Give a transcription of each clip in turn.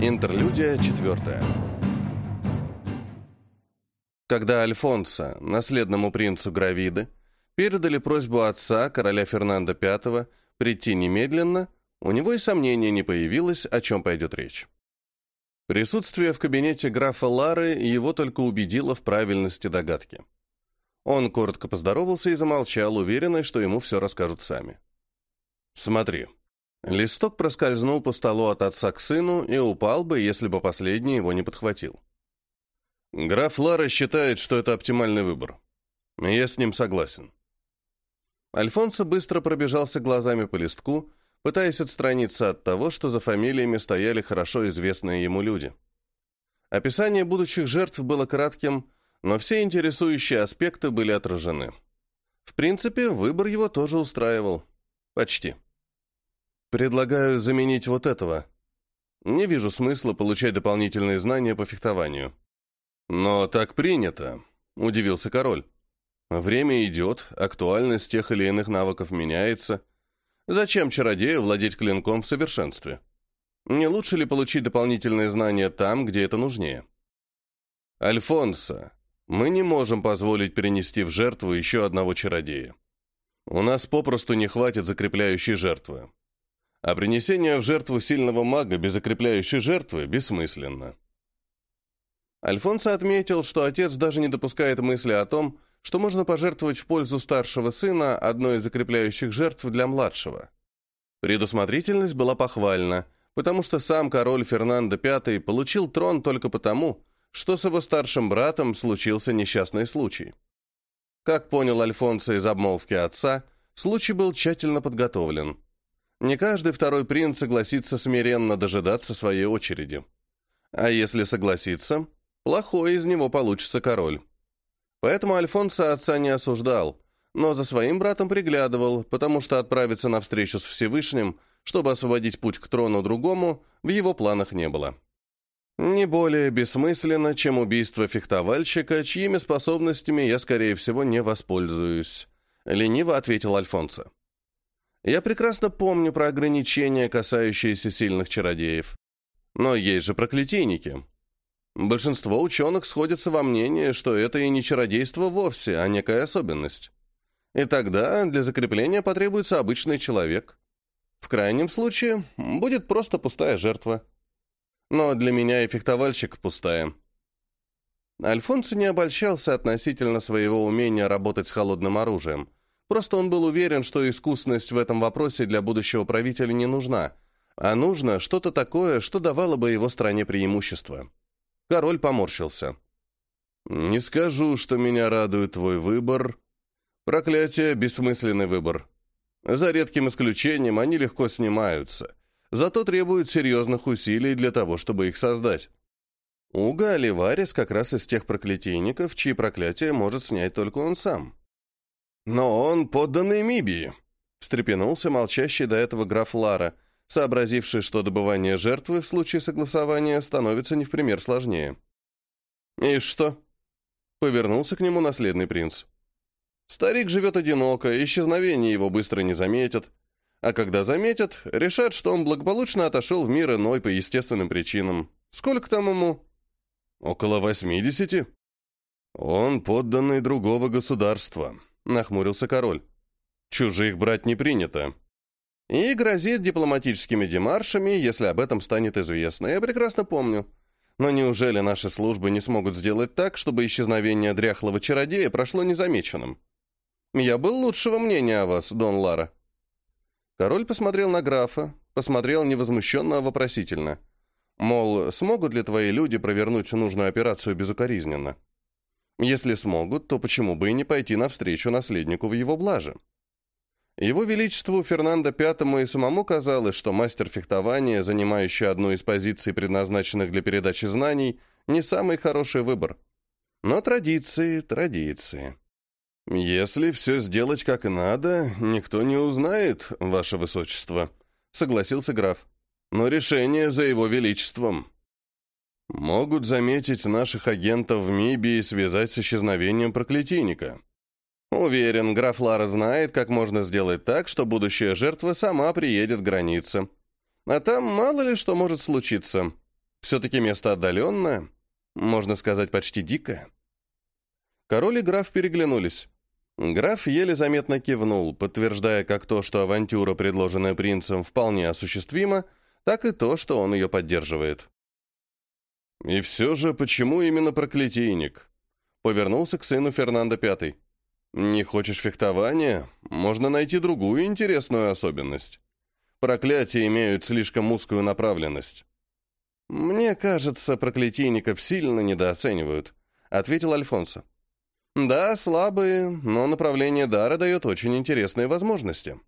Интерлюдия четвертая. Когда Альфонсо, наследному принцу Гравиды, передали просьбу отца, короля Фернанда V, прийти немедленно, у него и сомнения не появилось, о чем пойдет речь. Присутствие в кабинете графа Лары его только убедило в правильности догадки. Он коротко поздоровался и замолчал, уверенный, что ему все расскажут сами. «Смотри». Листок проскользнул по столу от отца к сыну и упал бы, если бы последний его не подхватил. Граф Лара считает, что это оптимальный выбор. Я с ним согласен. Альфонсо быстро пробежался глазами по листку, пытаясь отстраниться от того, что за фамилиями стояли хорошо известные ему люди. Описание будущих жертв было кратким, но все интересующие аспекты были отражены. В принципе, выбор его тоже устраивал. Почти. Предлагаю заменить вот этого. Не вижу смысла получать дополнительные знания по фехтованию. Но так принято, удивился король. Время идет, актуальность тех или иных навыков меняется. Зачем чародею владеть клинком в совершенстве? Не лучше ли получить дополнительные знания там, где это нужнее? Альфонсо, мы не можем позволить перенести в жертву еще одного чародея. У нас попросту не хватит закрепляющей жертвы. А принесение в жертву сильного мага без закрепляющей жертвы бессмысленно. Альфонсо отметил, что отец даже не допускает мысли о том, что можно пожертвовать в пользу старшего сына одной из закрепляющих жертв для младшего. Предусмотрительность была похвальна, потому что сам король Фернандо V получил трон только потому, что с его старшим братом случился несчастный случай. Как понял Альфонсо из обмолвки отца, случай был тщательно подготовлен. Не каждый второй принц согласится смиренно дожидаться своей очереди. А если согласится, плохой из него получится король. Поэтому Альфонсо отца не осуждал, но за своим братом приглядывал, потому что отправиться на встречу с Всевышним, чтобы освободить путь к трону другому, в его планах не было. Не более бессмысленно, чем убийство фехтовальщика, чьими способностями я, скорее всего, не воспользуюсь. Лениво ответил Альфонсо. Я прекрасно помню про ограничения, касающиеся сильных чародеев. Но есть же проклятийники. Большинство ученых сходятся во мнении, что это и не чародейство вовсе, а некая особенность. И тогда для закрепления потребуется обычный человек. В крайнем случае будет просто пустая жертва. Но для меня и фехтовальщик пустая. Альфонсо не обольщался относительно своего умения работать с холодным оружием. Просто он был уверен, что искусность в этом вопросе для будущего правителя не нужна, а нужно что-то такое, что давало бы его стране преимущество. Король поморщился. «Не скажу, что меня радует твой выбор. Проклятие — бессмысленный выбор. За редким исключением они легко снимаются зато требуют серьезных усилий для того, чтобы их создать. Уга Оливарис как раз из тех проклятийников, чьи проклятия может снять только он сам. «Но он подданный Мибии», — встрепенулся молчащий до этого граф Лара, сообразивший, что добывание жертвы в случае согласования становится не в пример сложнее. «И что?» — повернулся к нему наследный принц. «Старик живет одиноко, исчезновение его быстро не заметят, а когда заметят, решат, что он благополучно отошел в мир иной по естественным причинам. Сколько там ему? Около восьмидесяти. Он подданный другого государства, нахмурился король. Чужих брать не принято. И грозит дипломатическими демаршами, если об этом станет известно. Я прекрасно помню. Но неужели наши службы не смогут сделать так, чтобы исчезновение дряхлого чародея прошло незамеченным? Я был лучшего мнения о вас, Дон Лара. Король посмотрел на графа, посмотрел невозмущенно, а вопросительно. Мол, смогут ли твои люди провернуть нужную операцию безукоризненно? Если смогут, то почему бы и не пойти навстречу наследнику в его блаже? Его Величеству Фернандо V и самому казалось, что мастер фехтования, занимающий одну из позиций, предназначенных для передачи знаний, не самый хороший выбор. Но традиции, традиции. «Если все сделать как надо, никто не узнает, ваше высочество», — согласился граф. «Но решение за его величеством». «Могут заметить наших агентов в МИБе и связать с исчезновением проклятийника». «Уверен, граф Лара знает, как можно сделать так, что будущая жертва сама приедет к границе. А там мало ли что может случиться. Все-таки место отдаленное, можно сказать, почти дикое. Король и граф переглянулись. Граф еле заметно кивнул, подтверждая как то, что авантюра, предложенная принцем, вполне осуществима, так и то, что он ее поддерживает. «И все же, почему именно проклятийник?» Повернулся к сыну Фернандо Пятый. «Не хочешь фехтования? Можно найти другую интересную особенность. Проклятия имеют слишком узкую направленность». «Мне кажется, проклятийников сильно недооценивают», — ответил Альфонсо. «Да, слабые, но направление дара дает очень интересные возможности.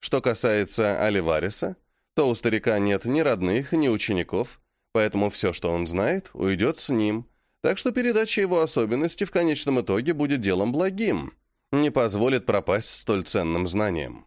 Что касается Оливариса, то у старика нет ни родных, ни учеников, поэтому все, что он знает, уйдет с ним, так что передача его особенностей в конечном итоге будет делом благим, не позволит пропасть столь ценным знанием.